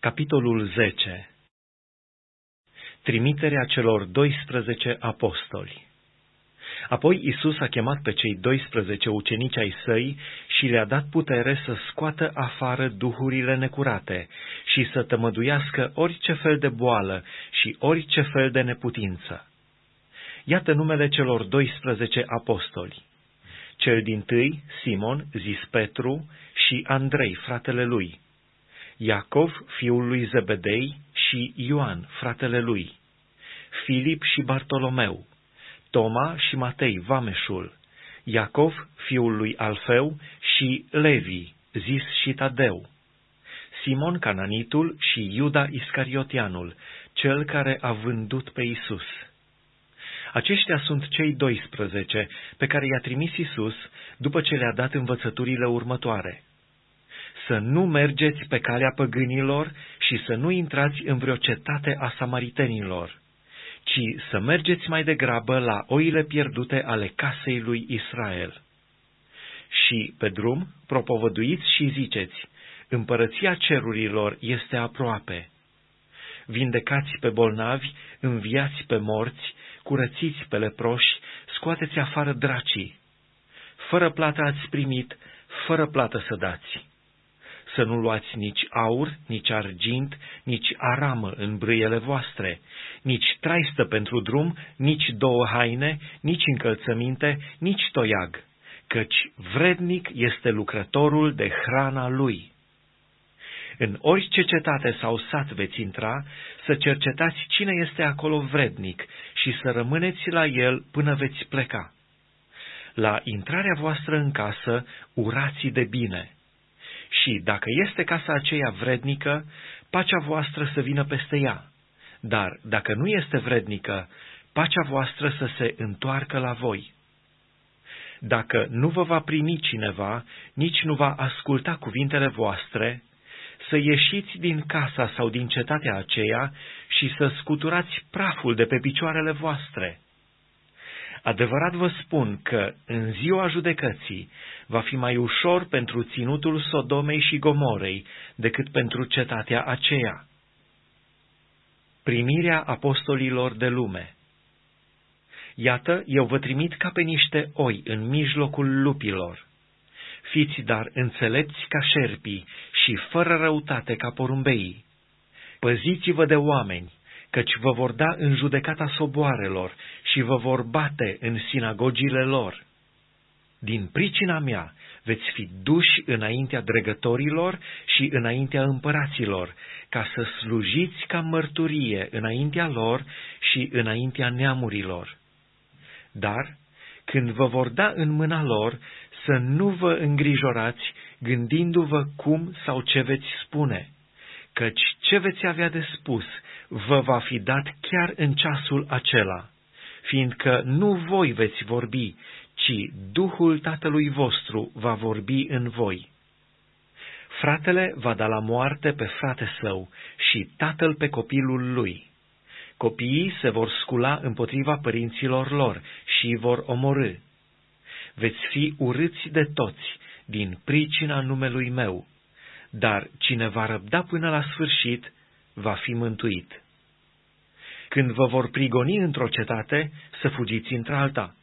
Capitolul 10 Trimiterea celor 12 apostoli Apoi Isus a chemat pe cei 12 ucenici ai săi și le-a dat putere să scoată afară duhurile necurate și să tămăduiască orice fel de boală și orice fel de neputință. Iată numele celor 12 apostoli. Cel din tâi, Simon, zis Petru, și Andrei, fratele lui, Iacov, fiul lui Zebedei, și Ioan, fratele lui, Filip și Bartolomeu, Toma și Matei, vameșul, Iacov, fiul lui Alfeu, și Levi, zis și Tadeu, Simon Cananitul și Iuda Iscariotianul, cel care a vândut pe Isus. Aceștia sunt cei 12 pe care i-a trimis Isus după ce le-a dat învățăturile următoare să nu mergeți pe calea păgânilor și să nu intrați în vreo cetate a samaritenilor, ci să mergeți mai degrabă la oile pierdute ale casei lui Israel. Și, pe drum, propovăduiți și ziceți, împărăția cerurilor este aproape. Vindecați pe bolnavi, înviați pe morți, curățiți pe leproși, scoateți afară dracii. Fără plată ați primit, fără plată să dați să nu luați nici aur, nici argint, nici aramă în brâiele voastre, nici traistă pentru drum, nici două haine, nici încălțăminte, nici toiag, căci vrednic este lucrătorul de hrana lui. În orice cetate sau sat veți intra, să cercetați cine este acolo vrednic și să rămâneți la el până veți pleca. La intrarea voastră în casă, urați de bine și, dacă este casa aceea vrednică, pacea voastră să vină peste ea. Dar, dacă nu este vrednică, pacea voastră să se întoarcă la voi. Dacă nu vă va primi cineva, nici nu va asculta cuvintele voastre, să ieșiți din casa sau din cetatea aceea și să scuturați praful de pe picioarele voastre. Adevărat vă spun că în ziua judecății va fi mai ușor pentru ținutul Sodomei și Gomorei decât pentru cetatea aceea. Primirea apostolilor de lume Iată, eu vă trimit ca pe niște oi în mijlocul lupilor. Fiți dar înțelepți ca șerpii și fără răutate ca porumbeii. Păziți-vă de oameni, căci vă vor da în judecata soboarelor și vă vor bate în sinagogile lor. Din pricina mea veți fi duși înaintea dregătorilor și înaintea împăraților, ca să slujiți ca mărturie înaintea lor și înaintea neamurilor. Dar, când vă vor da în mâna lor, să nu vă îngrijorați gândindu-vă cum sau ce veți spune, căci ce veți avea de spus vă va fi dat chiar în ceasul acela, fiindcă nu voi veți vorbi, ci Duhul Tatălui vostru va vorbi în voi. Fratele va da la moarte pe frate său și tatăl pe copilul lui. Copiii se vor scula împotriva părinților lor și vor omorâ. Veți fi urâți de toți din pricina numelui meu, dar cine va răbda până la sfârșit va fi mântuit. Când vă vor prigoni într-o cetate, să fugiți într-alta.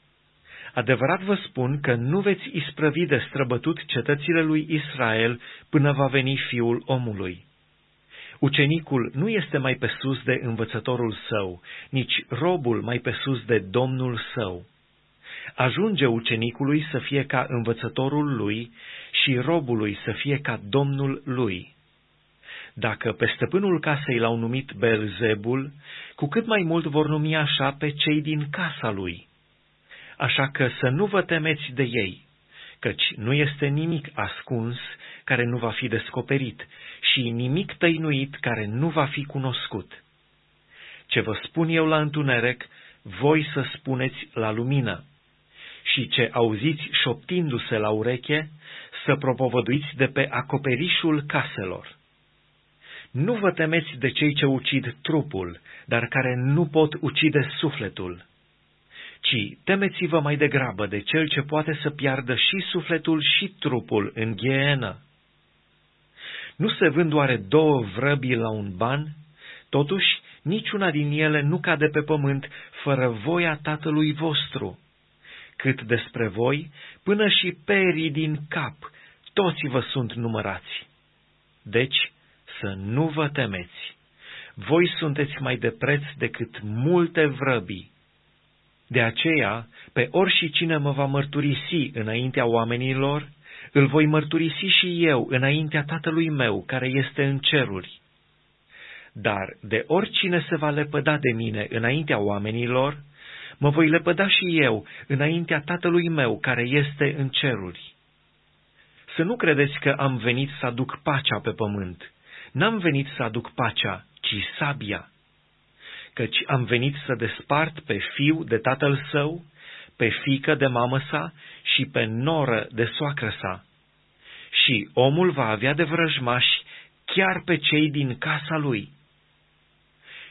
Adevărat vă spun că nu veți isprăvi de străbătut cetățile lui Israel până va veni fiul omului. Ucenicul nu este mai pe sus de învățătorul său, nici robul mai pe sus de domnul său. Ajunge ucenicului să fie ca învățătorul lui și robului să fie ca domnul lui. Dacă pe stăpânul casei l-au numit Belzebul, cu cât mai mult vor numi așa pe cei din casa lui. Așa că să nu vă temeți de ei, căci nu este nimic ascuns care nu va fi descoperit și nimic tăinuit care nu va fi cunoscut. Ce vă spun eu la întuneric, voi să spuneți la lumină, și ce auziți șoptindu-se la ureche, să propovăduiți de pe acoperișul caselor. Nu vă temeți de cei ce ucid trupul, dar care nu pot ucide sufletul, ci temeți-vă mai degrabă de cel ce poate să piardă și sufletul și trupul în ghienă. Nu se vând oare două vrăbii la un ban? Totuși, niciuna din ele nu cade pe pământ fără voia Tatălui vostru. Cât despre voi, până și perii din cap, toți vă sunt numărați. Deci, să nu vă temeți. Voi sunteți mai de preț decât multe vrăbii. De aceea, pe și cine mă va mărturisi înaintea oamenilor, îl voi mărturisi și eu înaintea Tatălui meu, care este în ceruri. Dar de oricine se va lepăda de mine înaintea oamenilor, mă voi lepăda și eu înaintea Tatălui meu, care este în ceruri. Să nu credeți că am venit să aduc pacea pe pământ. N-am venit să aduc pacea, ci sabia. Căci am venit să despart pe fiu de tatăl său, pe fică de mamă sa și pe noră de soacră sa. Și omul va avea de vrăjmași chiar pe cei din casa lui.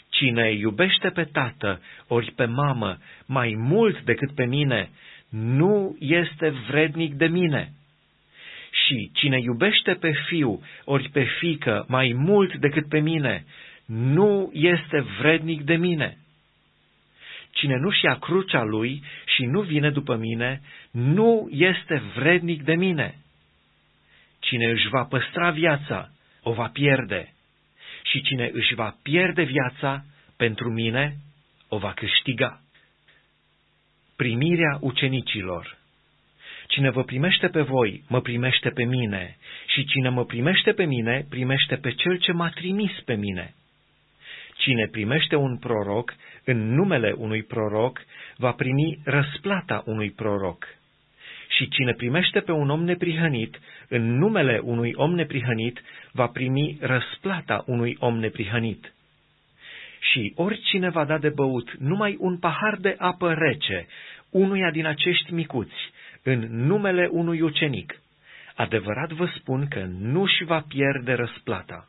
Cine iubește pe tată ori pe mamă mai mult decât pe mine, nu este vrednic de mine. Și cine iubește pe fiu ori pe fică mai mult decât pe mine, nu este vrednic de mine. Cine nu-și ia crucea lui și nu vine după mine, nu este vrednic de mine. Cine își va păstra viața, o va pierde. Și cine își va pierde viața, pentru mine, o va câștiga. Primirea ucenicilor Cine vă primește pe voi, mă primește pe mine, și cine mă primește pe mine, primește pe cel ce m-a trimis pe mine. Cine primește un proroc în numele unui proroc, va primi răsplata unui proroc. Și cine primește pe un om neprihănit, în numele unui om neprihănit, va primi răsplata unui om neprihănit. Și oricine va da de băut numai un pahar de apă rece, unuia din acești micuți, în numele unui ucenic, adevărat vă spun că nu-și va pierde răsplata.